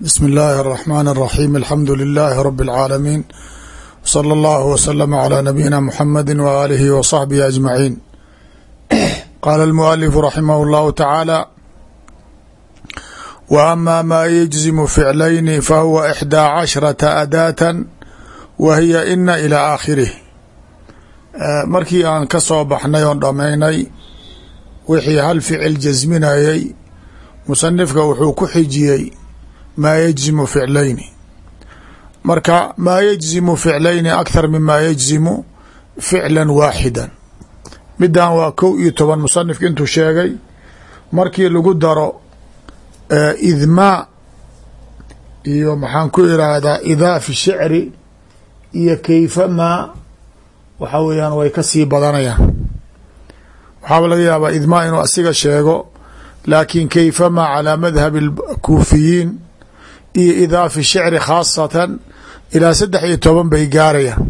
bsm اllahi الرحmn الرaxيm alxamdu لilaahi rb اlcaalamiin wslى اllah wslm عlى nabiyina mxamadi waalihi w صaxbihi aجmaciin qaala اlmualifu raximah اllahu tacaala w ama ma yجzimu ficlayni fahuwa ixdaa cashrata adaata wa hiya ina ilى aakhirih markii aan ka soo baxnay oon dhammaynay wixii hal ficil jasminayay musanifka wuxuu ku xijiyey maa yajzimu ficlayni. Marka maa yajzimu ficlayni akhar mima yajzimu ficla waaxida midan waa kow iyo toban musanifka intuu sheegay. Markii lagu daro idmaa iyo maxaan ku iraahdaa idaa fi shicri iyo kayfa maa waxaa weeyaan way ka sii badanayaan. Waxaaba laga yaabaa idmaa inuu asiga sheego laakin kayfama calى madhab اkuufiyiin iyo idaafi shicri khaasatan ilaa saddex iyo toban bay gaarayaan.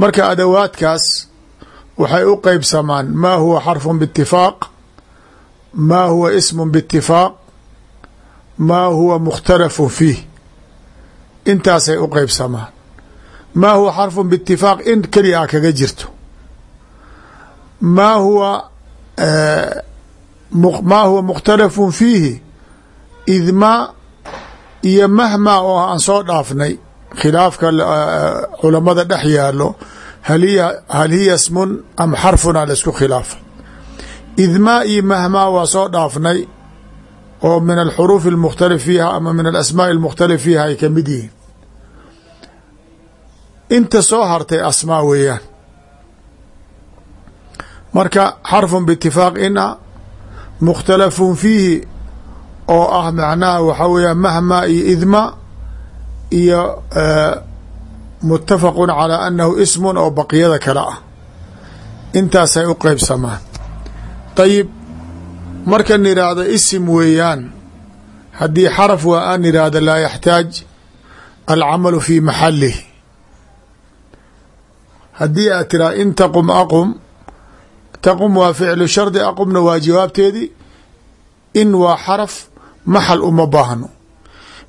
Marka adawaadkaas waxay u qeybsamaan maa huwa xarfun biitifaaq maa huwa ismun biitifaaq maa huwa mukhtalafun fiih. Intaasay u qeybsamaan maa huwa xarfun biitifaaq in keli a kaga jirto. Maa huwa eh, maa huwa mukhtalafun fiihi id ma iyo mahmaa oo aan soo dhaafnay khilaafka eh, culamada dhex yaalo hal hiya smun am xarfuna la isku khilaafa. Idmaa iyo mahmaa waa soo dhaafnay oo min alxuruuf almukhtalif fiiha ama min alasmaaءi almukhtalif fiiha ay ka mid yihiin. Inta soo hartay asmaa weeyaan. Marka xarfun biitifaaq ina mukhtalafun fiihi oo ah macnaha waxaa weeya mahma iyo idma iyo mutafaqun calaa annahu ismun oo baqiyada kale ah. Intaasay u qeybsamaan. Ayib markan idhaahdo isim weeyaan haddii xaraf waa aan idhaahdo laa yaxtaaj alcamalu fi maxalih haddii aad tiraa in taqum aqum taqum waa ficlu shardi aqumna waa jawaabteedii in waa xaraf maxal uma baahno.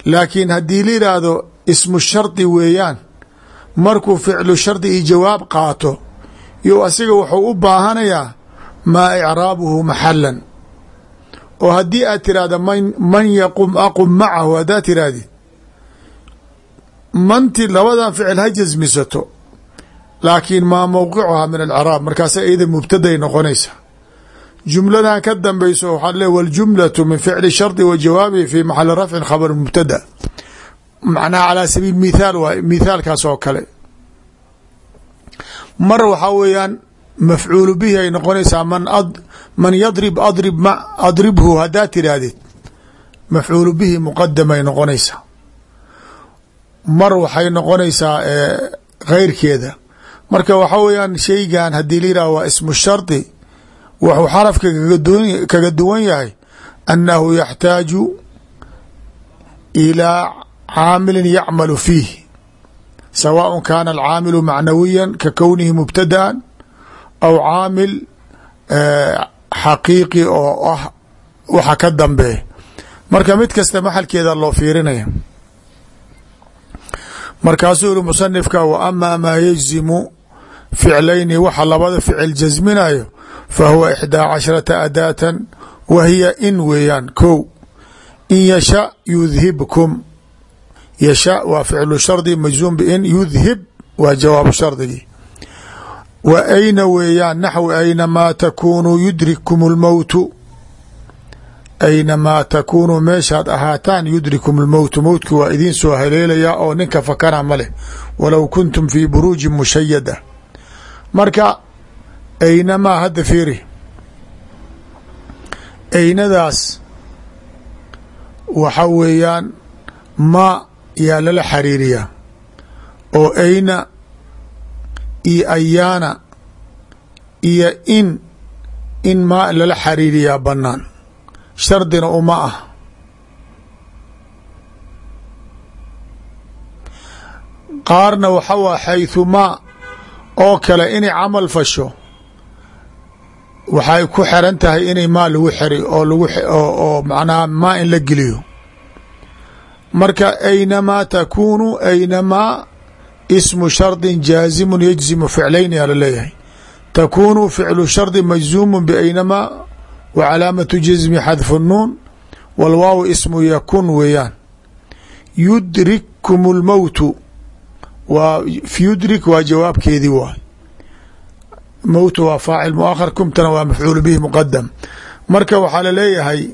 Laakiin haddii la yidhaahdo ismu shardi weeyaan markuu ficlu shardi iyo jawaab qaato yo asiga wuxuu u baahanayaa maa icraabuhu maxalan oo haddii aad tiraahda man man yaqum aqum macahu haddaad tirahdid manti labadan ficil ha jasmisato laakiin maa mowqicuhaa min alcraab markaasa iyada mubtaday noqonaysaa jumladan ka dambayso waxaa le waljumlatu min ficli shardi wa jawaabihi fi maxali rafcin khabar mubtada. Macnaha calaa sabiil mithaal waay mithaalkaas oo kale. Mar waxaa weeyaan mafcuulu bihi ay noqonaysaa man man yadrib adrib ma adribhu haddaad tidhaahdid mafcuulu bihi muqadamay noqonaysaa. Mar waxay noqonaysaa keyrkeeda marka waxaa weeyaan shaygan haddii waa ismu shardi wuxuu xarafka kaga duwan yahay annahu yaxtaaju ilaa caamilin yacmalu fiih. Sawaaء kaana alcaamilu macnawiya ka kownihi mubtadaan aw caamil xaqiiqi oo ah waxa ka dambeeya marka mid kasta maxalkeeda loo fiirinaya markaasuu yihi musanifka wa ama maa yajzimu ficlayni waxa labada ficil jasminayo fa huwa ixdaa casharata adaatan wa hiya in weeyaan kow in yasha yudhibkum yasha waa ficlu shardi majzuum bin yudhib waa jawaabu shardigii wa ayna weeyaan naxwi aynamaa takunuu yudrikkum اlmowtu aynamaa takunuu meeshaad ahaataan yudrikum اlmowtu mowtki waa idiin soo haleelayaa oo ninka fakana ma leh walow kuntum fii buruujin mushayada marka aynamaa hadda fiiri. Aynadaas waxa weeyaan ma yaa lala xariiriyaa oo ayna iyo ayaana iyo in in maa lala xariiriyaa bannaan. Shardina uma ah. Qaarna waxa waa xayثumaa oo kale inay camal fasho waxay ku xeran tahay inay maa lagu xeri oo lagu oo macnaha maa in la geliyo. Marka aynamaa takuunu aynamaa ismu shardi jaazimu yajzimu ficlayn yaa la leeyahay takuunu ficlu shardi majzuumu baynamaa wa calaamatu jasmi xadfu nuun walwaaw ismu yakun weeyaan. Yudrikkum اlmowtu waa yudrik waa jawaabkeedii waay mowtu waa faacil muakhar kumtana waa mafcuul bihi muqadam marka waxaa la leeyahay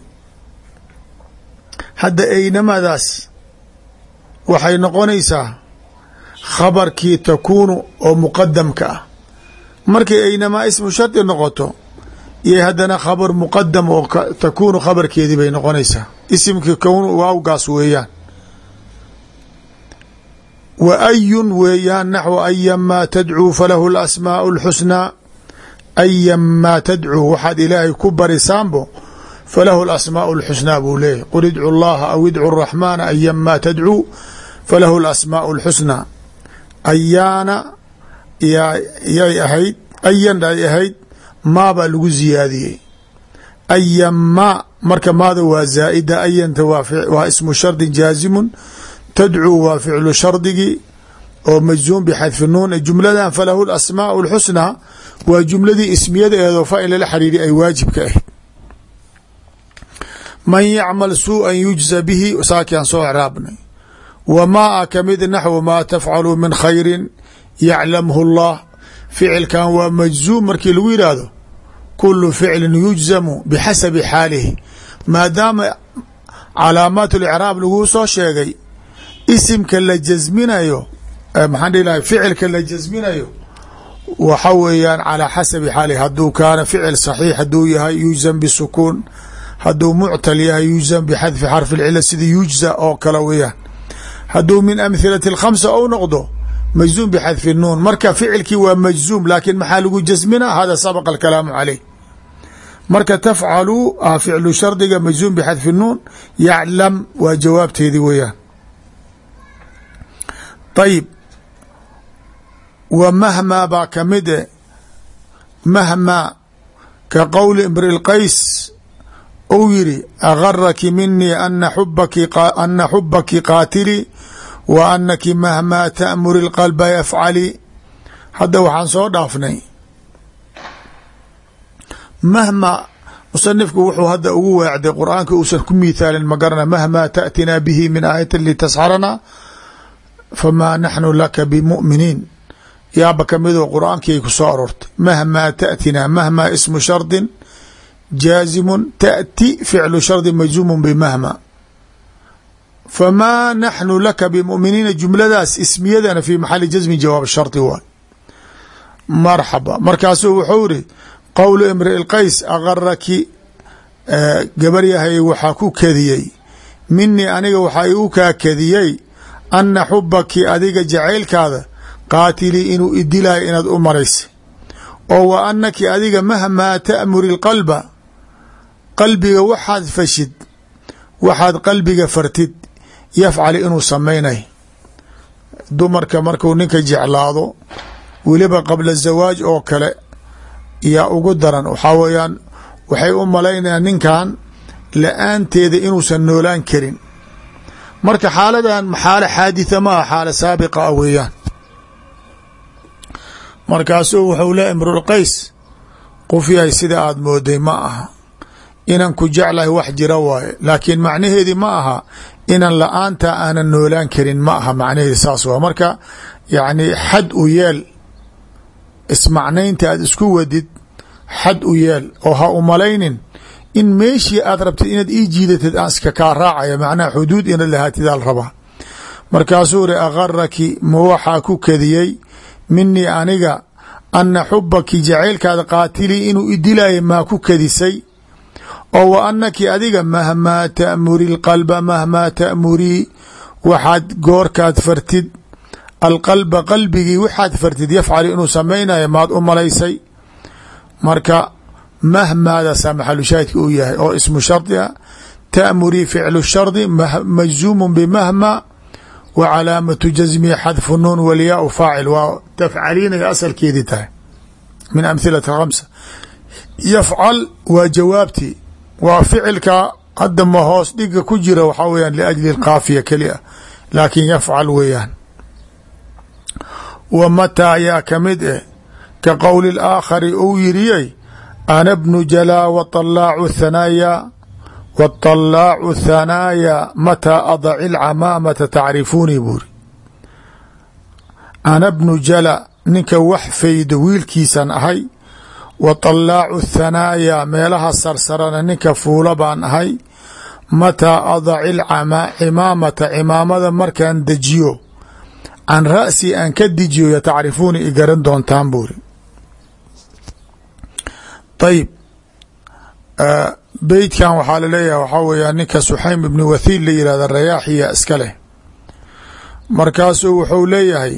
hadda eynamadaas waxay noqonaysaa khabarkii takuunu oo muqadamka ah. Markay aynamaa ismu shardi noqoto iyo haddana khabar muqadam oo takuunu khabarkeedii bay noqonaysaa. Isimkii kown waawgaas weeyaan. Wa ayun weeyaan naxwu ayamaa tadcuu falahu alasmaau اlxusnaa ayamaa tadcuu waxaad ilaahay ku barisaanbo falahu alasmaau alxusnaa buu leeyahy qul idcu llaha aw idcu raxmaana ayamaa tadcuu falahu alasmaau alxusnaa ayaana yay ahayd ayan ay ahayd maa baa lagu ziyaadiyey ayamaa marka maada waa zaa'ida ayanta waa ismu shardin jaazimun tadcuu waa ficlu shardigii oo majzuum bxadfi nuun jumladan falahu asmaau اlxusnaa waa jumladii ismiyada eedoo fa in lala xariiri ay waajibka ahayd man yacmal suuءa yujza bihi saakiaan soo craabnay wmaa a kamid naxwu maa tafcalu min khayri yaclamhu اllah ficilkan waa majzuum markii lagu yidhaahdo kulu ficlin yujzamu bixasabi xaalihi maadaama calaamaat اlicraab laguu soo sheegay isimka la jasminayo maxaan dhihi lahay ficilka la jasminayo waxa weeyaan calaa xasabi xaalihi hadduu kaana ficil saxiix hadduu yahay yujzam bisukuun hadduu muctal yahay yujzam bixadfi xarfi اlcila sida yujza oo kale weeyaan. Hadduu min amhilati اkhamsa ou noqdo majzuum bxadfi nuun. Marka ficilkii waa majzuum laakiin maxaa lagu jasmina hada sabaqa alkalaamu caleyh. Marka tafcalu ah ficlu shardiga majzuum bxadfi nuun yaclam waa jawaabteedii weeyaan. Ayib wa mahmaa baa ka mid e. Mahmaa ka qowli imri lqays ou yiri agaraki minii ana xubaki qaatilii wa anaki mahmaa taamuri اlqalba yafcali hadda waxaan soo dhaafnay. Mahma musanifku wuxuu hadda ugu weecday qur'aanka uusan ku miithaalin ma garana mahmaa taأtinaa bihi min aayati litasxarana famaa naxnu laka bimu'miniin yaaba kamidoo qur'aankii ku soo aroortay. Mahmaa taأtinaa mahmaa ismu shardin jaazimun taأti ficlu shardi majzuumun bimahma famaa naxnu laka bimuminiina jumladaas ismiyadana fi maxali jasmi jawaab shardi waay. Marxaba. Markaasuu wuxuu iri qowlu imri qays agaraki gabaryahay waxaa ku kadiyey minii aniga waxaa igu kaa kadiyey ana xubaki adiga jacaylkaada qaatilii inuu idilayo inaad u maraysay oo wa anaki adiga mahmaa taamuri qalba qalbiga waxaad fashid waxaad qalbiga fartid yafcali inuu samaynay dumarka markuu ninka jeclaado weliba qabla zawaaj oo kale yaa ugu daran. Waxaa weeyaan waxay u malaynayaan ninkan la'aanteeda inuusan noolaan karin. Marka xaaladan xaalo xaaditha ma aha xaalo saabiqa ah weeyaan markaasuu wuxuu le imrulqays qof yahay sida aada mooday ma aha. Inan ku jeclahay wax jira waaye laakiin macnaheedii ma aha. Inan la'aanta aanan noolaan karin ma aha macnaheedi saas waa. Marka yacni xad u yeel ismacnaynta aad isku wadid xad u yeel oo ha u malaynin in meeshii aad rabtid inaad ii jiidatid aan iska kaa raacaya macnaha xuduud inaad lahaatid al rabaa. Markaasuu ri agaraki ma waxaa ku kadiyey minii aniga ana xubaki jacaylkaada qaatilii inuu idilaayo maa ku kadisay oo wa anaki adiga mahmaa taamuri lqalba mahmaa taamurii waxaad goorkaad fartid. Alqalba qalbigii waxaad fartid yafcali inuu samaynayo maad u malaysay. Marka mahmaadaasaa maxalu shaahidka uu yahay oo ismu shardi a taamurii ficlu shardi majzuumu bimahma wa calaamatu jasmihi xadfu nuun walyaau faacil. Waa tafcaliinay asalkeedii tahay min amhilati khamsa. Yafcal waa jawaabtii waa ficilka hadda ma hoos dhiga ku jira waxaa weyaan liajli lkaafiya keli ah laakin yafcal weeyaan. Wa mataa ayaa ka mid eh ka qowli laakhari uu yiriyey ana bnu jalaa waطalaacu thanaaya waطalaacu thanaaya mataa adaci lcamaamata tacrifuunii buuri ana bnu jala ninka wax faydo wiilkiisan ahay wa طalaacu thanaaya meelaha sarsarana ninka fuula baan ahay mataa adaci cimaamata cimaamada markaan dejiyo can ra'si aan ka dejiyo yatacrifuuni i garan doontaan buuri beytkan waxaa la leeyahay waxaa weeyaa ninka suxaym ibni wathiil la yihahda rayaaxiya iska leh. Markaasuu wuxuu leeyahay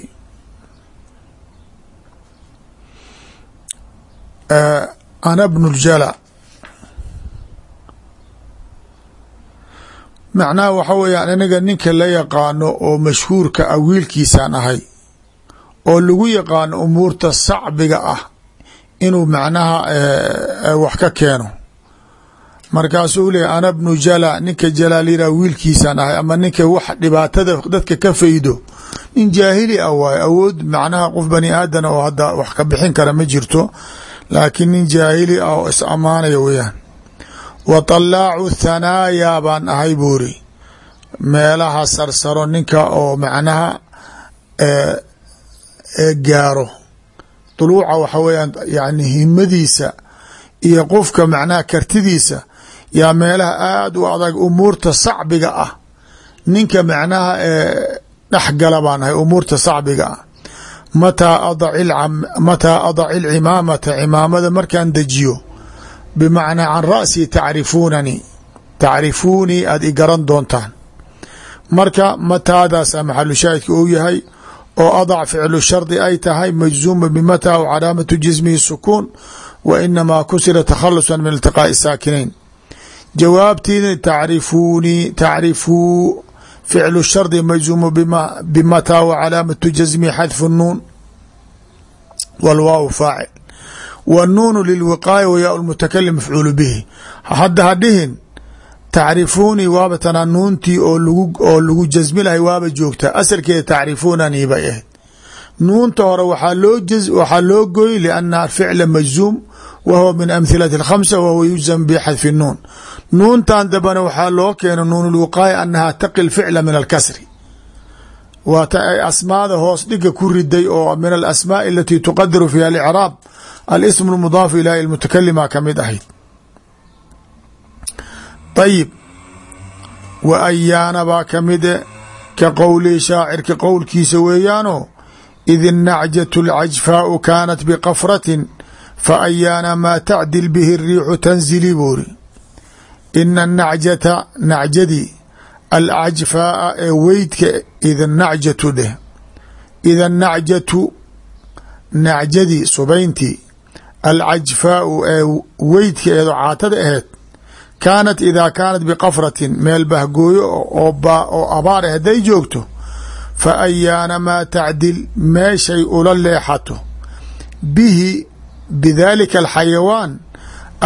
ana bnu ljala macnaha waxa weeyaan aniga ninka la yaqaano oo mashhuurka ah wiilkiisaan ahay oo lagu yaqaano umuurta sacbiga ah inuu macnaha wax ka keeno markaasuu leeyahy ana bnu jala ninka jalaa layidhah wiilkiisaan ahay ama ninka wax dhibaatada dadka ka faydo. Nin jaahili ah waayo awood macnaha qof bani aadana oo hadda wax ka bixin kara ma jirto laakiin nin jaahili ah oo is ammaanaya weeyaan. Wa طalaacu thanaaya baan ahay buuri meelaha sarsaro ninka oo macnaha gaaro. Duluuca waxa weeyaan yani himadiisa iyo qofka macnaha kartidiisa yaa meelaha aada u adag umuurta sacbiga ah. Ninka macnaha dhexgala baan ahay umuurta sacbiga ah. Mataa adaci lcimaamata cimaamada markaan dejiyo bimacnaa can ra'si tacrifuunanii tacrifuunii aada i garan doontaan. Marka mataadaasa maxalu shaahidka uu yahay oo adac ficlu shardi ay tahay majzuuma bimataa w calaamatu jismihi sukuun wa inamaa kusira takhalusa min iltiqaa'i saakinayn jawaabtiina tacrifuunii tacrifuu ficlu shardi majzuumu bimataa wa calaamatu jasmihi xadfu nuun. Wlwaaw faacil. Wnuunu lilwiqaaya wa yaa lmutakalim mafcuulu bihi. Hadda ha dhihin tacrifuunii waaba tanaa nuuntii oo lagu jasmi lahay waaba joogtaa. Asalkeeda tacrifuunanii bay ahayd nuunta hore waxaa loo goy lianna ficla majzuum wa huwa min amhilati اkhamsa wahuwa yujzam bixadfi nuun nuuntan dambana waxaa loo keena nuun lwiqaaya anaha taqi ficla min alkasri waata ay asmaada hoos dhiga ku riday oo min alasmaaءi alati tuqadiru fiha alicraab alsm اmudaafu ilahi mutakalima ka mid ahayd ayib wa ayaana baa ka mide ka qowlii shaacirka qowlkiisa weeyaano id الnacjaة اlcajfaau kaanat bqafratin faayaana maa tacdil bihi الriixu tanzili buuri ina الnacjata nacjadii alcajfaaa ee weydka ida nacjatu dheh ida nacjatu nacjadii subayntii alcajfaau ee weydka eedo caatada aheed kaanat idaa kaanat biqafratin meel bahgooyo oo abaar ah hadday joogto fa ayaana maa tacdil meeshay ula leexato bihi bidaalika alxayawaan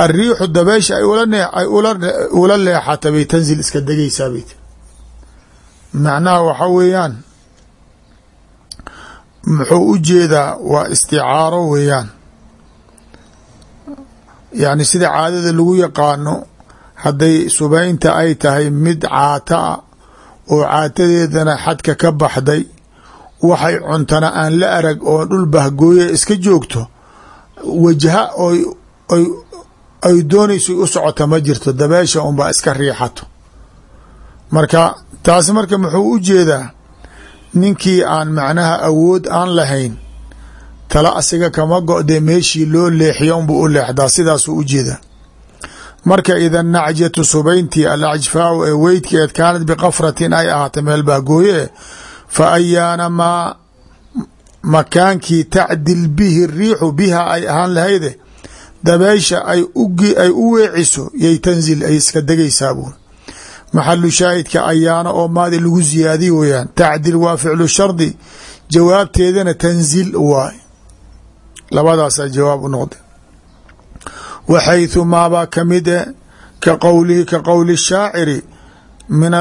alriixu dabeesha ay ula leexata bay tanzil iska degaysaa bayt macnaha waxa weeyaan muxuu u jeedaa waa isticaaro weeyaan yacni sida caadada lagu yaqaano hadday subaynta ay tahay mid caata a oo caatadeedana xadka ka baxday. Waxay cuntana aan la arag oo dhul bahgooya iska joogto. Wajha ay doonayso u socota ma jirto dabeesha unbaa iska riixato. Marka taas marka muxuu u jeedaa ninkii aan macnaha awood aan lahayn tala asiga kama go-dee meeshii loo leexiya unbuu u leexdaa sidaasuu u jeedaa marka ida nacjatu subayntii alacjfaau ee weydkeed kaanad biqafratin ay ahaatay meel bahgooye fa ayaana maa makaankii tacdil bihi riixu biha ay ahaan lahayde dabeysha ay u weeciso yay tanzil ay iska degaysaa buur maxalu shaahidka ayaana oo maadi lagu ziyaadiy weyaan tacdil waa ficlu shardi jawaabteedana tanzil waay. Labadaasaa jawaab u noqda waxaythu maabaa ka mid e ka qowlihi ka qowli shaaciri min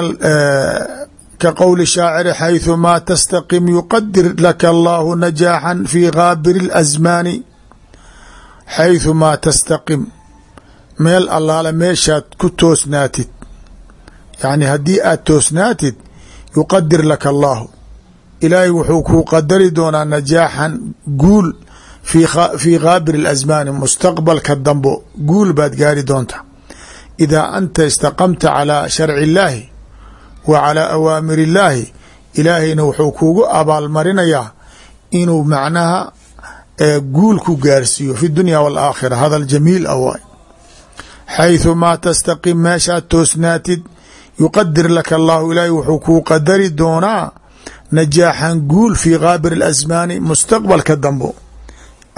ka qowli shaaciri xaythu maa tastaqim yuqadir laka allaahu najaaxan fii kaabiri اlasmaani xaythu maa tastaqim meel allaale meeshaad ku toosnaatid yacni haddii aad toosnaatid yuqadir laka allaahu ilaahay wuxuu kuu qadari doonaa najaaxan guul fii gaabiri اlasmaani mustaqbalka dambo guul baad gaari doonta idaa anta istaqamta calaa sharci illaahi wa calaa awaamir illaahi ilaahayna wuxuu kuugu abaalmarinayaa inuu macnaha guul ku gaarsiiyo fi dunya wاlaakhira hadal jamiil ah waay xayثu maa tastaqim meeshaad toosnaatid yuqadir laka allahu ilaahay wuxuu kuu qadari doonaa najaaxan guul fii gaabir اlasmaani mustaqbalka dambo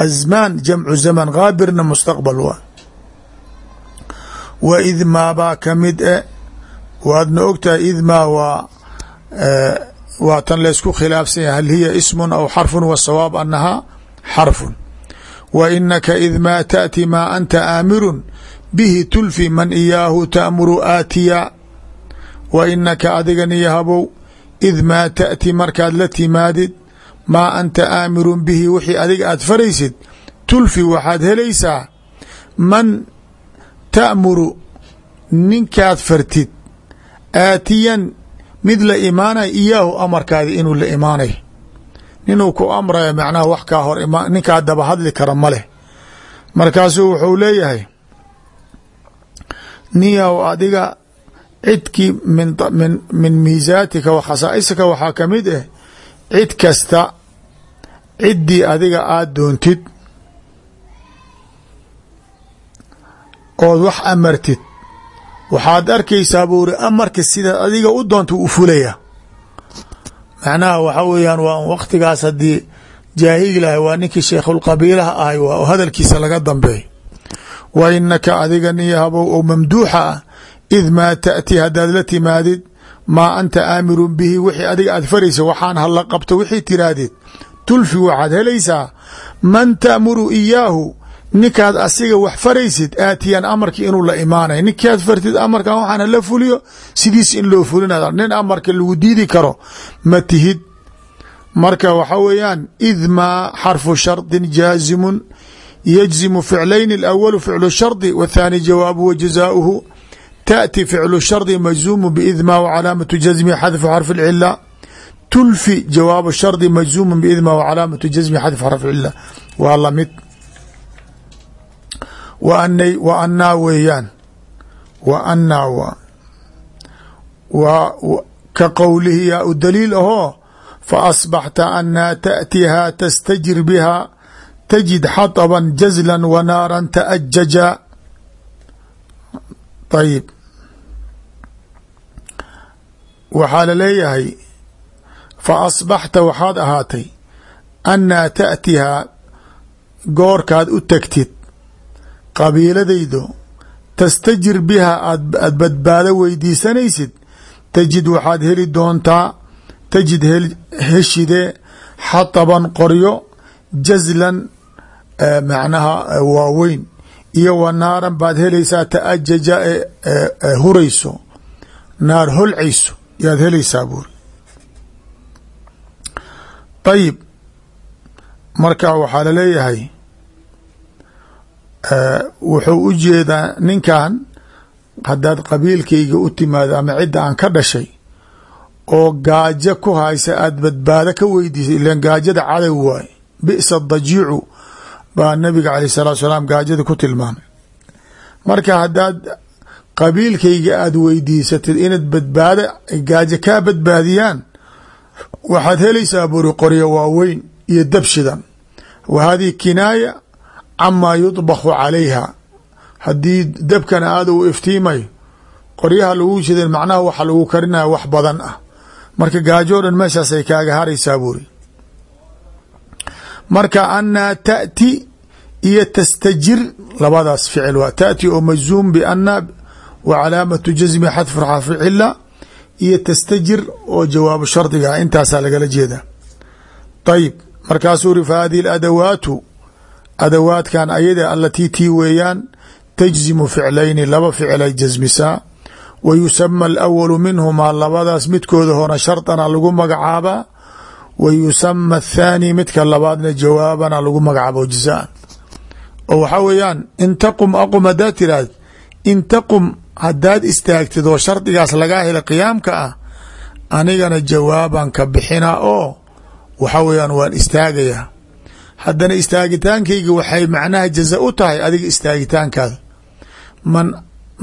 asmaan jamcu zaman gaabirna mustaqbal waa wa id maabaa ka mid e waadna ogtahay id maa waa waa tan laysku khilaafsan yahay hal hiya ismun aw xarfun wasawaab annahaa xarfun wa inaka id maa taأti maa anta aamirun bihi tulfi man iyaahu taamuru aatiya wa inaka adiga niyahabow id maa taأti markaad la timaadid maa anta aamirun bihi wixii adiga aad faraysid tulfi waxaad helaysaa man taamuru ninkaad fartid aatiyan mid la imaanay iyaahu amarkaadi inuu la imaanay. Ninuu ku amraya macnaha wax kaa hor ima ninkaa daba hadli kara ma leh. Markaasuu wuxuu leeyahay niyaw adiga cidkii min min min miisaatika wa khasaaisika waxaa ka mid ah cid kasta ciddii adiga aada doontid ood wax amartid. Waxaad arkaysaa buu uri amarka sidaad adiga u doonta u fulaya. Macnaha waxa weeyaan waa waktigaas haddii jaahili lahay waa ninkii sheikhulqabiilaha ahay waa hadalkiisa laga dambeey wa inaka adiga niyahabow oo mamduuxa ah id maa taأti haddaad la timaadid maa anta aamirun bihi wixii adiga aad faraysa waxaan hala qabto wixii tiraahdid tulfi waxaad helaysaa man ta'muru iyaahu ninkaad asiga wax faraysid aatiyan amarki inuu la imaanay. Ninkaad fartid amarkan waxaana la fuliyo sidiis in loo fulinada nin amarka lagu diidi karo ma tihid. Marka waxa weeyaan id maa xarfu shardin jaazimun yajzimu ficlayni alawalu ficlu shardi wathaani jawaabu wa jazaauhu taأti ficlu shardi majzuumu biidmaa wcalaamatu jazmi xadfu xarfi اlcila تلفي جواب الشhرط مجزوم بإذ ما وعلاaمة جزم xذف xرف العلة waa lamid وأnaa weeyaan وأnaa ka qowlihi yaa u daliil ahoo فأصبحت أnaa تأتihaa تsتجir بها تجد xطبا جزلا وناarا تأججا طيب waxaa laleeyahay fa asbaxta waxaad ahaatay annaa ta'tihaa goorkaad u tegtid. Qabiiladaydo tastajir bihaa aad badbaado weydiisanaysid. Tajid waxaad heli doontaa tajid heshide xataban qoryo jazlan macnaha waaweyn iyo wa naaran baad helaysaa ta'ajaja ee hurayso. Naar holcayso yaad helaysaa buuri ayib marka waxaa la leeyahay wuxuu u jeedaa ninkan haddaad qabiilkayga u timaado ama cidda aan ka dhashay oo gaajo ku haysa aada badbaado ka weydiisay ilan gaajada cadow waaye bisa dajiicu baa nabiga caleyh salatu salaam gaajada ku tilmaamay. Marka haddaad qabiilkayga aada weydiisatid inaad badbaado gaajo kaa badbaadiyaan waxaad helaysaa buri qoryo waaweyn iyo dabshidan wa hadihi kinaaya camaa yudbakhu calayha. Haddii dabkana aada u iftiimayo qoryaha lagu shidan macnaha waxa lagu karinaya wax badan ah. Marka gaajo dhan meeshaasay kaaga haraysaa buri. Marka anaa taأti iyo tastajir labadaas ficil waa. Taأti oo majzuum bana wa calaamatu jasmi xadfu xarfi cila iyo tastajir oo jawaabu shardiga intaasaa lagala jeeda ayib markaasuu uri fa hadihi adawaadkan ayada alatii tii weeyaan tajzimu ficlayni laba ficilay jasmisaa wa yusama alawalu minhumaa labadaas midkooda hore shardana lagu magacaabaa wa yusama athaani midka labaadna jawaabana lagu magacaabo jazaan. Oo waxaa weeyaan in taqum aqum haddaad tiraahd in taqum haddaad istaagtid oo shardigaas lagaa hela qiyaamka ah anigana jawaaban ka bixinaa oo waxa weeyaan waan istaagayaa haddana istaagitaankayga waxay macnaha jaza u tahay adiga istaagitaankaada man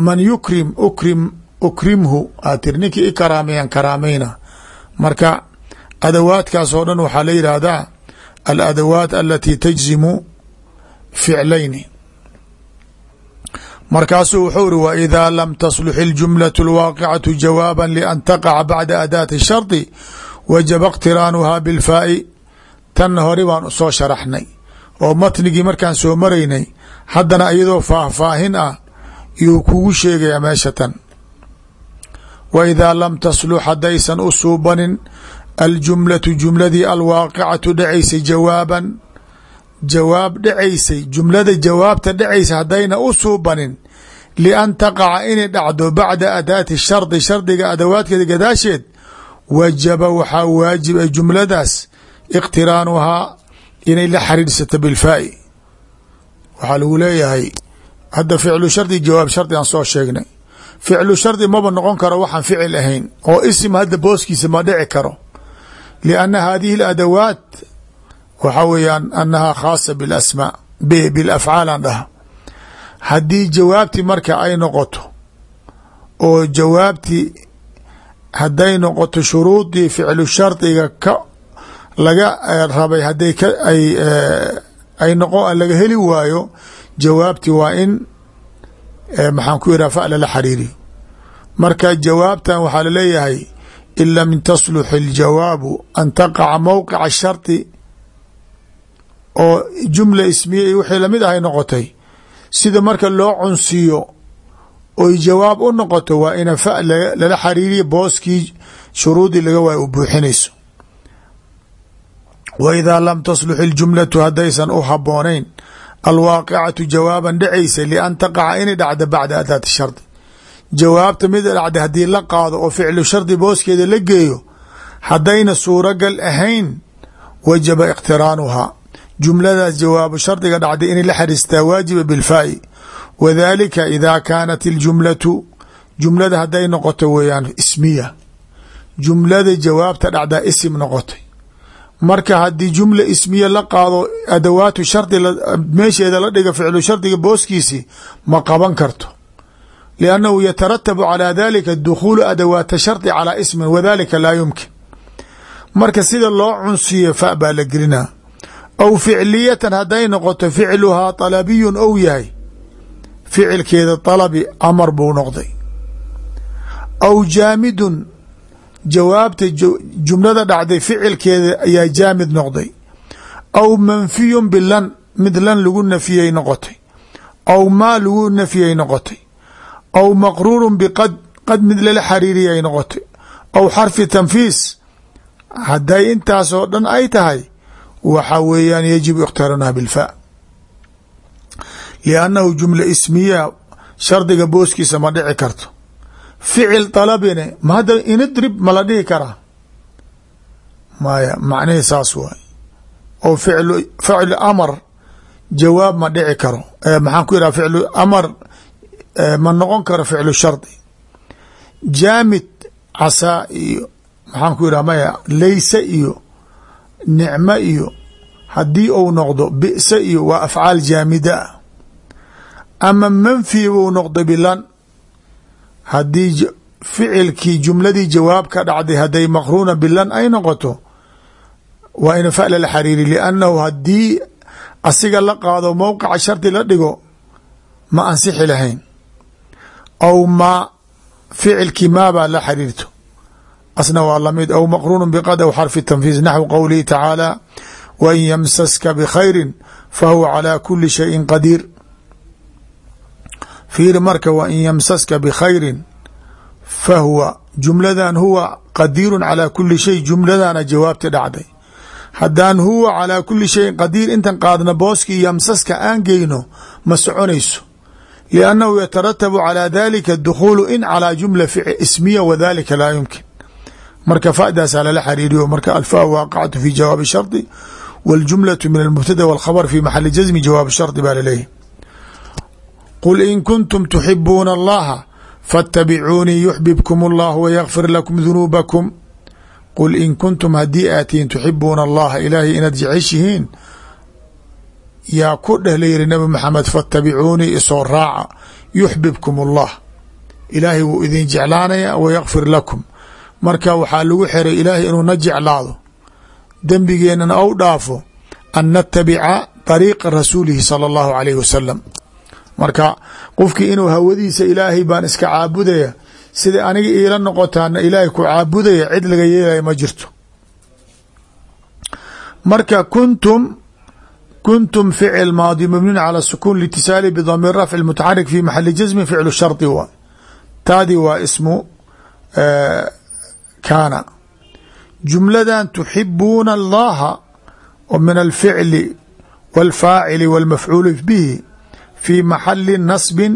man yukrim ukrim ukrimhu aad tiri ninkii i karaameyan karaamayna marka adawaadkaas oo dhan waxaa la yidhaahdaa aladawaat alati tajzimu ficlayni markaasuu wuxuu iri wإida lam taslux اljumlaة اlwaaqicatu jawaaba lian taqaca bacda adaati الshardi wajaba اqtiraanuha biاlfaa'i tanna hore baan soo sharaxnay oo matnigii markaan soo maraynay haddana iyadoo faahfaahin ah yuu kugu sheegaya meesha tan wإidaa lam taslux haddaysan u suubanin aljumlatu jumladii alwaaqicatu dhacaysay jawaaban jawaab dhacaysay jumlada jawaabta dhacaysa haddayna u suubanin lian taqaca inay dhacdo bacda adaati shardi shardiga adawaadkeeda gadaasheed wajaba waxaa waajib a jumladaas iqtiraanuhaa inay la xariirsato bilfaa'i waxaa lagu leeyahay hadda ficlu shardi jawaab shardi aan soo sheegnay ficlu shardi maba noqon karo waxaan ficil ahayn oo isim hadda booskiisa ma dhici karo lianna hadihi aladawaat waxaa weeyaan anahaa khaasa bilasmaa bilafcaal aan dhaha haddii jawaabtii marka ay noqoto oo jawaabtii hadday noqoto shuruudii ficlu shardiga ka laga rabay hadday ka ay ay noqo laga heli waayo jawaabtii waa in maxaan ku yidhaha fa lala xariiri marka jawaabtan waxaa la leeyahay in lam taslux اljawaabu an taqaca mowqica shardi oo jumla ismiya iyo wixii la mid ahay noqotay sida marka loo cunsiiyo oy jawaab u noqoto waa ina fa lala xariiriya booskii shuruudii laga waay u buuxinayso. Wa idaa lam taslux iljumlatu haddaysan u haboonayn alwaaqicatu jawaaban dhacaysa lian taqaca inay dhacda bacda adaati shardi. Jawaabta mid dhacda haddii la qaado oo ficlu shardi booskeeda la geeyo haddayna suuragal ahayn wajaba iqtiraanuhaa jumladaas jawaabu shardiga dhacday inay la xariistaa waajiba bilfaa'i wadalika idaa kaanat iljumlatu jumlada hadday noqoto weeyaan ismiya. Jumlada jawaabta dhacdaa isim noqotay. Marka haddii jumla ismiya la qaado adawaatu shardi meesheeda la dhiga ficlu shardiga booskiisi ma qaban karto. Liannahu yataratabu calaa dalika dukhuulu adawaata shardi calaa ismin wadalika laa yumkin. Marka sida loo cunsiyo fa baa la gelinaa aw ficliyatan hadday noqoto ficluhaa طalabiyun ou yahay. Ficilkeeda طalabi amar buu noqday. Aw jaamidun jawaabta jumlada dhacday ficilkeeda ayaa jaamid noqday. Aw manfiyun bilan mid lan lagu nafiyey noqotay. Aw maa lagu nafiyey noqotay. Aw maqruurun biqad qad mid lala xariiriyay noqotay. Aw xarfi tanfiis hadday intaasoo dhan ay tahay waxa weeyaan yajibu ikhtiraanuha bilfa. Liannahu jumla ismiya shardiga booskiisa ma dhici karto. Ficil dalabine ma hadda inidrib ma la dhihi karaa maya macnihii saas waay. Oo ficlu ficlu amar jawaab ma dhici karo. Maxaan ku yidhaha ficlu amar ma noqon karo ficlu shardi. Jaamid casaa iyo maxaan ku yidhaha maya layse iyo nicmo iyo haddii uu noqdo bi'sa iyo waa afcaal jaamida ah. Ama manfi uu noqdo bilan. Haddii ficilkii jumladii jawaab ka dhacday hadday maqruuna bilan ay noqoto waa ina fa lala xariiri liannahu haddii asiga la qaado mowqica shardi la dhigo ma ansixi lahayn. Aw maa ficilkii maabaa la xariirto asna waa la mid aw maqruun bqadw xarfi tanfiis naxw qowlihi tacaala wain ymsaska bkhayri fahuwa calaa kuli shayin qadiir fiir marka wain ymsaska bkhayri fahuwa jumladan huwa qadiiru calaa kuli shay jumladana jawaabti dhacday haddaan huwa calaa kuli shayin qadiir intan qaadna booskii yamsaska aan geyno ma soconayso liannahu yataratabu calaa dalika dukhuulu in calaa jumla ismiya wadalika laa yumkin marka fadaasaa lala xariiriyo marka alfa waaqacatu fi jawaabi shardi waاljumlaة min almubtada wاlkhabr fi maxali jasmi jawaab shardi baa laleeyahy qul in kuntum tuxibuuna allaha faاtabicuunii yuxbibkum اllah wayakfir lakum dunuubakum qul in kuntum haddii aatiin tuxibuuna allaha ilaahay inaad jeceshihiin yaa ku dheh layiri nabi maxamed faاtabicuunii isoo raaca yuxbibkum اllah ilaahay wuu idin jeclaanaya wayakfir lakum marka waxaa lagu xiray ilaahay inuu na jeclaado dembigeenana ou dhaafo an natabica dariiqa rasuulihi sala allahu calayhi wasalam marka qofkii inuu hawadiisa ilaahay baan iska caabudaya sida aniga iila noqotaana ilaahay ku caabudaya cid laga yeelaya ma jirto. Marka kuntum kuntum ficil maadi mabniun cala sukuun litisaali bidami rafci mutaxarik fi maxali jasmi ficlu shardi waay taadii waa ismu eh, kaana jumladan tuxibuuna allaha oo min alficli wاlfaacili wاlmafcuuli bihi fi maxali nasbin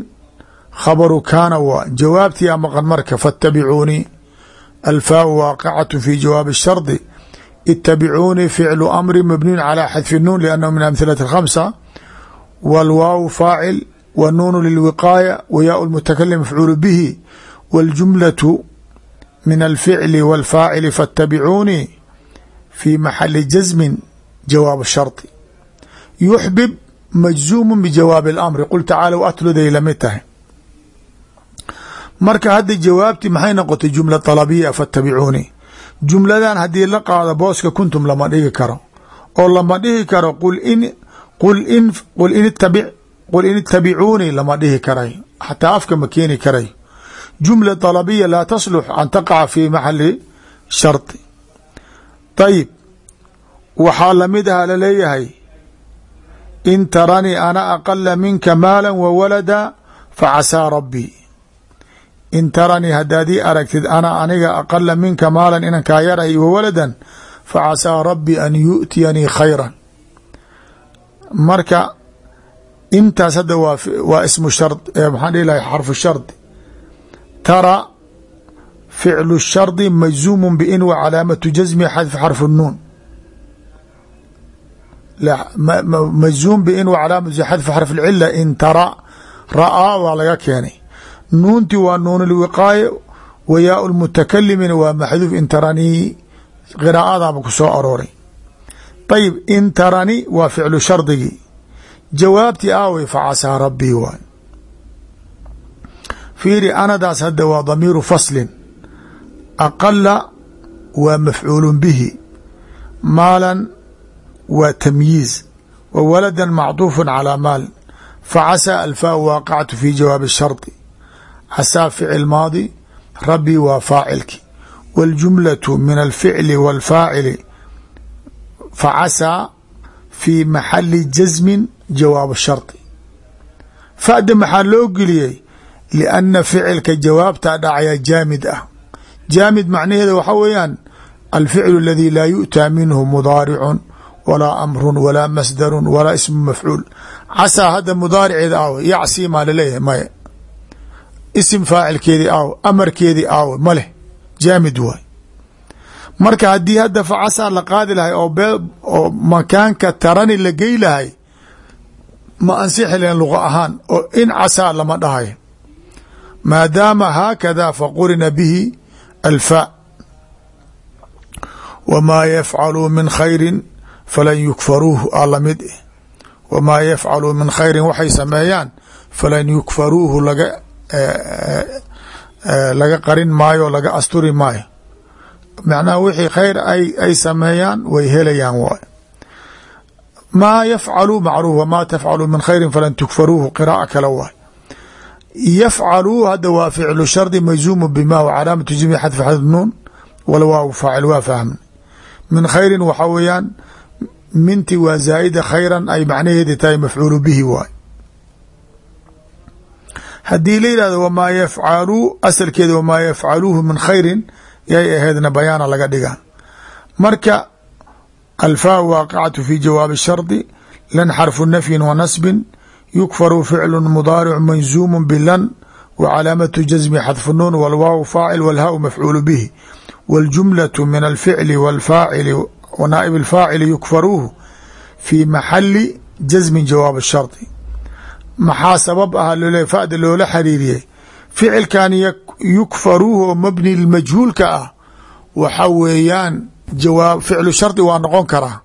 khabaru kaana waa jawaabtii a maqan marka faاtabicuunii alfaau waaqicatu fi jawaabi الshardi itabicuunii ficlu amri mabniun calى xadfi nuun liannahu min amhilati اkhamsa wاlwaaw faacil wاnuunu lilwiqaaya wayaau lmutakalim mafcuulu bihi wاljumlatu min alficli w alfaacili faاtabicuunii fii maxali jasmin jawaab shardi yuxbib majzuumu bijawaabi اlamri qul tacaalow atluday la mid tahay marka hadda jawaabtii maxay noqotay jumla alabiya fatabicuunii jumladan haddii la qaado booska kuntum lama dhigi karo oo lama dhihi karo qul in qul in qul in ittabicuunii lama dhihi karay xataa afka ma keeni karay jumla طalabiya laa taslux an taqaca fi maxali shardi ayib waxaa la mid aha la leeyahay in taranii ana aqala minka maala wa walada facasaa rabbii in taranii haddaadii aragtid ana aniga aqala minka maalan inan kaa yarahay wa waladan facasaa rabbii an yu'tiyanii khayra marka intaas hadda waa ismu shard maxaan dhihi lahay xarfu shardi tara ficlu shardi majzuumu bin wa calaamatu jasmi xadfi xarfu nuun. Majzuum bin wa calaamatu xadfi xarf اlcila in tara ra'aa waa laga keenay. Nuunti waa nuun lwiqaaya wa yaau lmutakalimina waa maxduuf in taranii qiraa'adaba ku soo arooray. Ayib in tarani waa ficlu shardigii jawaabtii aawey facasaa rabbii waay fiiri anadaas hadda waa damiiru faslin. Aqala waa mafcuulun bihi. Maalan waa tamyiiz. Wa waladan macduufun calaa maal. Facasaa alfaa waaqactu fi jawaabi shardi casaa ficil maadi rabbii waa faacilki. Waاljumlatu min alficli wاlfaacili facasaa fi maxali jasmin jawaabu shardi fa'da maxaa loo geliyey? Lianna ficilka jawaabtaa dhacaya jaamid ah jaamid macnaheeda waxaa weeyaan alficlu aladi laa yu'taa minhu mudaaricun walaa amrun walaa masdarun walaa ismu mafcuul casaa hadda mudaariceeda aawe yacsii maa la leeyahay maya isim faacilkeedii aawe amarkeedii aawe ma leh jaamid waay marka haddii hadda facasaa la qaadi lahay oo makaanka tarani la gey lahay ma ansixi lahen luqa ahaan oo in casaa lama dhahayo maadaama haakada faqurina bihi alfaa wamaa yafcaluu min khayri falan yukfaruuhu a la mid eh wamaa yafcaluu min khayrin waxay sameeyaan falan yukfaruuhu laga laga qarin maayo laga asturi maayo. Macnaha wixii khayr ay sameeyaan way helayaan waay. Maa yafcaluu macruuf wamaa tafcaluu min khayrin falan tukfaruuhu qiraa'a kale waay yafcaluu hadda waa ficlu shardi majzuumu bima w calaamatu jimi xadfi xadf nuun walwaaw faacil waa fahmna min khayrin waxaa weeyaan minti waa zaa'ida khayran ay macnaheedi tahay mafcuulu bihi waay. Haddii la yidhahdo wamaa yafcaluu asalkeeda wamaa yafcaluuhu min khayrin yay aheedna bayaana laga dhiga marka alfaa waaqicatu fi jawaabi shardi lan xarfu nafyin wa nasbin yukfaru ficlu mudaaric mansuumu bilan wa calaamatu jasmi xadfu nuun walwaaw faacil walhaau mafcuulu bihi. Waljumlatu min alficli wfaacili wa naa'ib alfaacili yukfaruuhu fii maxali jasmin jawaab shardi maxaa sabab aha fada loola xiriiriyey? Ficilkan yukfaruuhu oo mabni majhuulka ah waxa weeyaan ficlu shardi waa noqon karaa.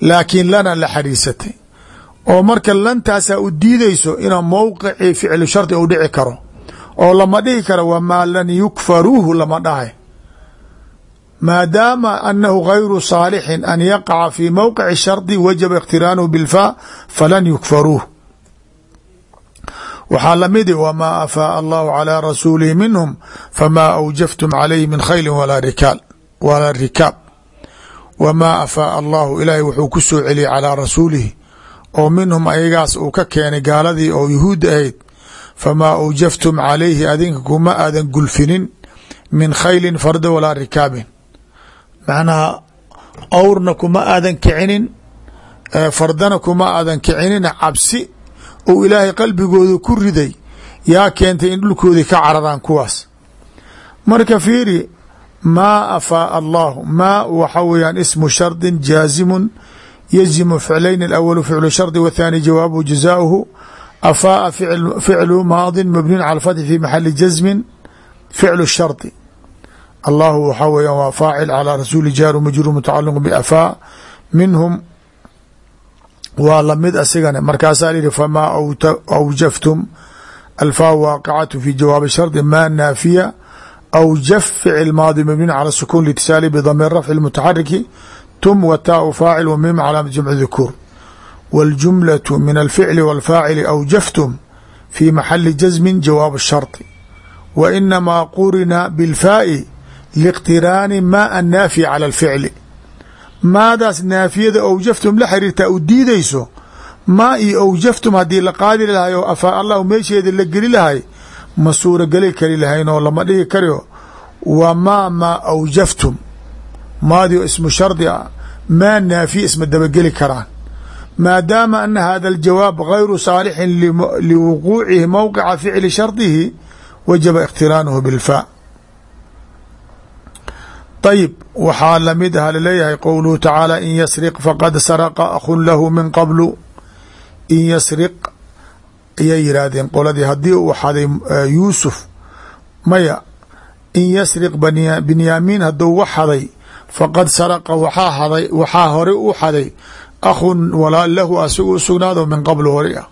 Laakiin lana la xariirsatay oo marka lantaasa u diidayso inuu mowqicii ficlu shardi u dhici karo oo lama dhihi karo wamaa lan yukfaruuhu lama dhahay. Maadaama anahu gayru saalixin an yaqaca fii mowqici shardi wajaba ikhtiraanhu bilfaa falan yukfaruuh. Waxaa lamidi wamaa afaaa allahu calaa rasuulihi minhum famaa awjaftum calayhi min khayli walaa rikaab. Wamaa afaaa allahu ilaahay wuxuu ku soo celiyey calaa rasuulihi oo minhum ayagaas uu ka keenay gaaladii oo yuhuud ahayd famaa awjaftum calayhi adinka kuma aadan gulfinin min khaylin farda walaa rikaabin. Macnaha awrna kuma aadan kicinin fardana kuma aadan kicinin cabsi ou ilaahay qalbigooda ku riday yaa keentay in dhulkoodii ka cararaan kuwaas. Marka fiiri maa afaaءa allahu maa waxa weeyaan ismu shardin jaazimun yجزم فعلين الأول فعل شhرط والثاني جواب جزاؤه أفاء فعل ماض مبني على الفتح في محل جزم فعل الشhرط الله wxa w waa فاacل على رسuل jاr مجrور متacلق بأفاء minهم waa lamid asigana markaasaa yihi فmا أوجفتم الفاء واaqعة في جواب الشhرط ما ناaفية أوجف فعل ماضي مبني على السكون لاتصاaله بضمير رفع المتحرك tm w taau faacil w mim calaama jamci dukuur wاljumlaة min alficli wاlfaacili awjaftum fi maxali jasmin jawaab الsharطi wa inamaa qurina biاlfaa'i liqtiraani ma annaafiya calى اlficli maadaas naafiyada awjaftum la xiriirtaa u diidayso maa iyo awjaftum haddii la qaadi lahay oo afaa allahu meesheeda la geli lahay ma suurogeli kari lahayn oo lama dhigi kario wa maa maa awjaftum maadio ismu shardi a maa naafiya isma dabageli karaan. Maadaama ana hada aljawaab gayru saalixin liwuquucihi mowqica ficli shardihi wajaba ikhtiraanuhu bilfaa ayib waxaa la mid aha la leeyahay qowluhu tacaala in yasriq faqad saraqa akhun lahu min qablu. In yasriq ayay yihaahdeen qoladii haddii uu xaday yuusuf maya in yasriq binyaamiin hadduu wax xaday faqad saraqa waxaa hore u xaday akhun walaal lahu asigu u sugnaado min qabl hore ah.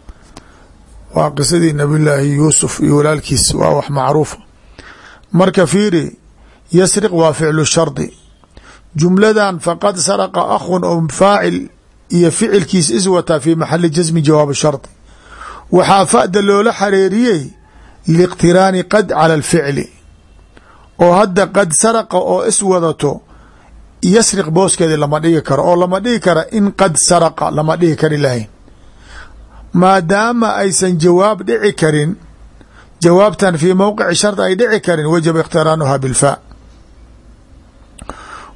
Waa qisadii nabiyllaahi yuusuf iyo walaalkiis waa wax macruufa marka fiiri yasriq waa ficlu shardi. Jumladan faqad saraqa akhun oo faacil iyo ficilkiis iswataa fi maxali jasmi jawaab shardi. Waxaa fa'da loola xareeriyey liiqtiraani qad cala alficli. Oo hadda qad saraqa oo iswadato yasriq booskeedi lama dhigi karo oo lama dhigi kara in qad saraqa lama dhigi kari lahayn. Maadaama aysan jawaab dhici karin jawaabtan fii mowqici shardi ay dhici karin wajaba ikhtiraanuha bilfaa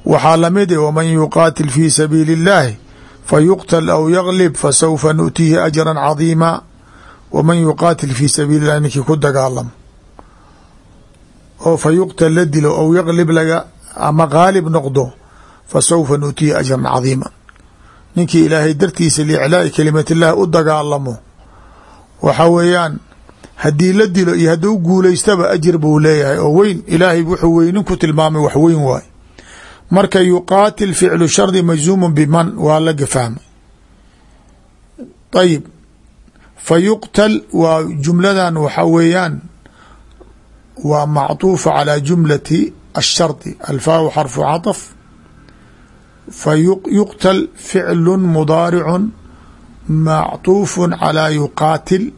waxaa la mid waman yuqaatil fii sabiili اllahi fayuqtal aw yaglib fasawfa nu'tiihi ajra cadiima waman yuqaatil fii sabiili اllahi ninkii ku dagaalamo oo fayuqtal la dilo aw yaglib laga ama gaalib noqdo fasawfa nuutihi ajran cadiima ninkii ilaahay dartiisa liiclaa'i kalimat illahi u dagaalamo waxa weeyaan haddii la dilo iyo hadduu guulaystaba ajir buu leeyahay oo weyn ilaahay wuxuu weynin ku tilmaamay wax weyn waay marka yuqaatil ficlu shardi majzuumun biman waa laga fahmay ayib fa yuqtal waa jumladan waxa weeyaan waa macطuufa calى jumlati الshardi alfaahu xarfu caطf fayuqtal ficlu mudaaricu macطuufu calى yuqaatil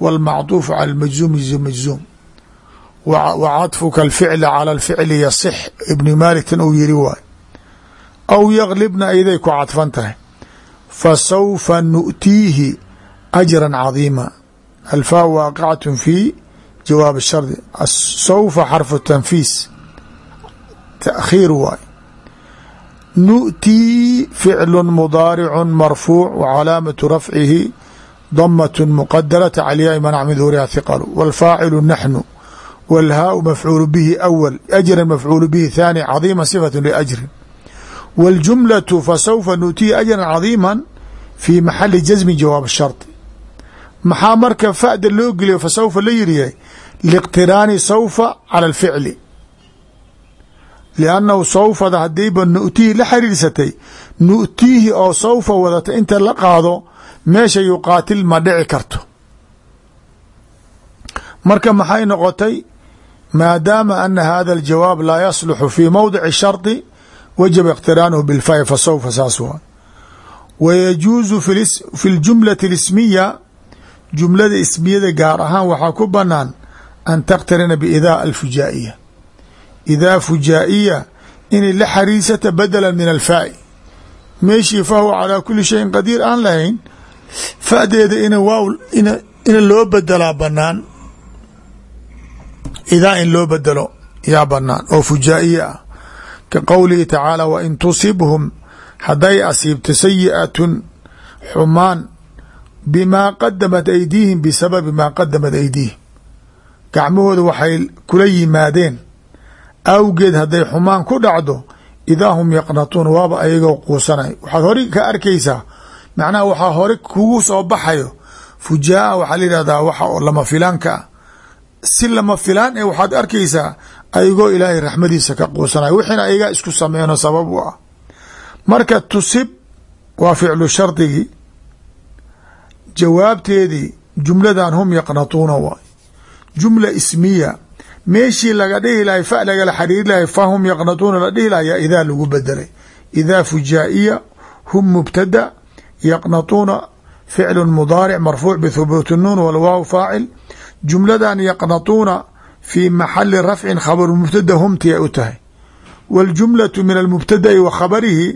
wاlmacطuufu calى majzuum majzuum wa caطfuka alficla calى اlficli yasix ibni maalik tan uu yiri waay aw yaglibna ayday ku cadfan tahay fasawfa nu'tiihi ajra cadiima alfaa waaqicatu fi jawaab shardi asawfa xarfu tanfiis taakhiir waay nu'tii ficlu mudaaricu marfuuc wa calaamatu rafcihi damaة mqadaraة calyaai manac min duhuriha hiqalu wاlfaacilu naxnu wاlhaau mafcuul bihi أwl ajra mafcuul bihi thaani cadiima صifaة لأjri wاljumlaة fasawfa nuutihi ajra cadiima fi maxali jasmi jawaab sharط maxaa marka fa'da loo geliyo fasawfa la yiriyahay liqtiraani sawfa cala alficli liannahu sawfada haddiiba nu'tihi la xiriirsatay nu'tiihi oo sawfa wadata inta la qaado meesha yuqaatil ma dhici karto marka maxay noqotay maadaama ana hada aljawaab laa yasluxu fi mowdici shardi wajaba iqtiraanuhu bilfai fasawfa saas waa wa yajuusu fi ljumlati اlismiya jumlada ismiyada gaar ahaan waxaa ku banaan an takhtarina biidaa alfujaa'iya idaa fujaa'iya inay la xariisata badala min alfaa'i meeshii fahuwa calaa kuli shayin qadiir aan lahayn fa'deeda ina waaw ina loo bedelaa banaan idaa in loo bedelo yaa banaan oo fujaa'iya ah ka qowlihi tacaala wain tusibhum hadday asiibto sayi'atun xumaan bimaa qadamat aydiihim bisababi maa qadamat aydiihim gacmahooda waxay kula yimaadeen awgeed hadday xumaan ku dhacdo idaa hum yaqnatuun waaba ayagoo quusanay. Waxaad hore ka arkaysaa macnaha waxaa hore kugu soo baxayo fujaa waxaa la yihahdaa waxa lama filaanka. Si lama filaan ee waxaad arkaysaa ayagoo ilaahay raxmadiisa ka quusanay. Wixiina ayagaa isku sameeno sabab u ah. Marka tusib waa ficlu shardigii jawaabteedii jumladan hum yaqnatuuna waay jumla ismiya meeshii laga dhihi lahay fa lagala xariiri lahay fahum yaqnatuuna la dhihi lahay yaa idaa lagu bedelay idaa fujaa'iya hum mubtada yaqnatuuna ficlu mudaaric marfuuc bithubuuti nuun walwaaw faacil. Jumladan yaqnatuuna fii maxali rafcin khabaru mubtada humti ay u tahay. Waاljumlatu min almubtada'i wa khabarihi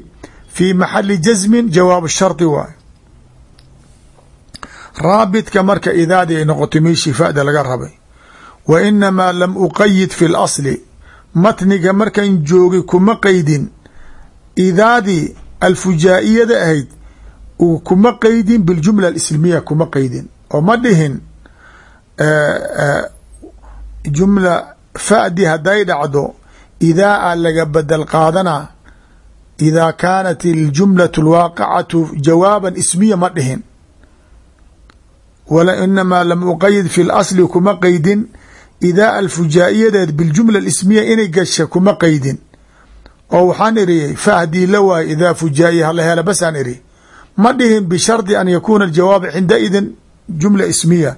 fii maxali jasmin jawaab shardi waay raabidka marka idaadii ay noqotay meeshii fa'da laga rabay وإنما لم lam في الأصل l asli. Matniga markan joogi kuma qaydin. Idaadii alfujaa'iyada ahayd uu kuma qaydin biljumla alislamiya kuma qaydin. Oo ma dhihin eh, eh, jumla fa'di hadday dhacdo idaa a laga badel qaadanaa idaa kaanat aljumlatu alwaaqicatu jawaaban ismiya ma dhihin. Wala inamaa lam uqayid fi kuma qaydin idaa alfujaa'iyadeed biljumla ismiya inay gasha kuma qeydin oo waxaan iriyey fahdii la waayo idaa fujaa'iya hala hela basaan iri ma dhihin bishardi an yakuuna aljawaab cindaidin jumla ismiya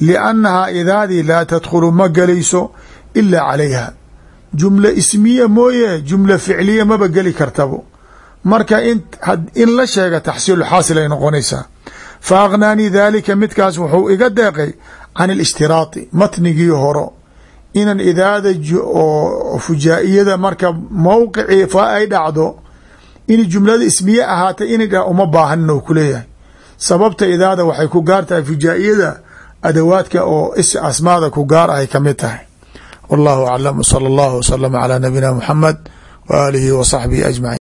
liannahaa idaadii laa tadkhulu ma galayso ilaa calayha. Jumla ismiya mooye jumla ficliya maba geli kartabo. Marka in la sheega taxsiilu xaasil ay noqonaysaa. Fa agnaanii daalika midkaas wuxuu iga deeqay can ilshtiraati matnigii horo inan idaada oo fujaa'iyada marka mowqicii fa ay dhacdo in jumlada ismiye ahaatay in uma baahanin oo kuleeyahay sababta idaada waxay ku gaar tahay fujaa'iyada adawaadka oo asmaada ku gaar ahay kamid tahay wallahu aclam salى اllahu wslama calى nabiyina muxamed w aalihi wa saxbihi ajmaciin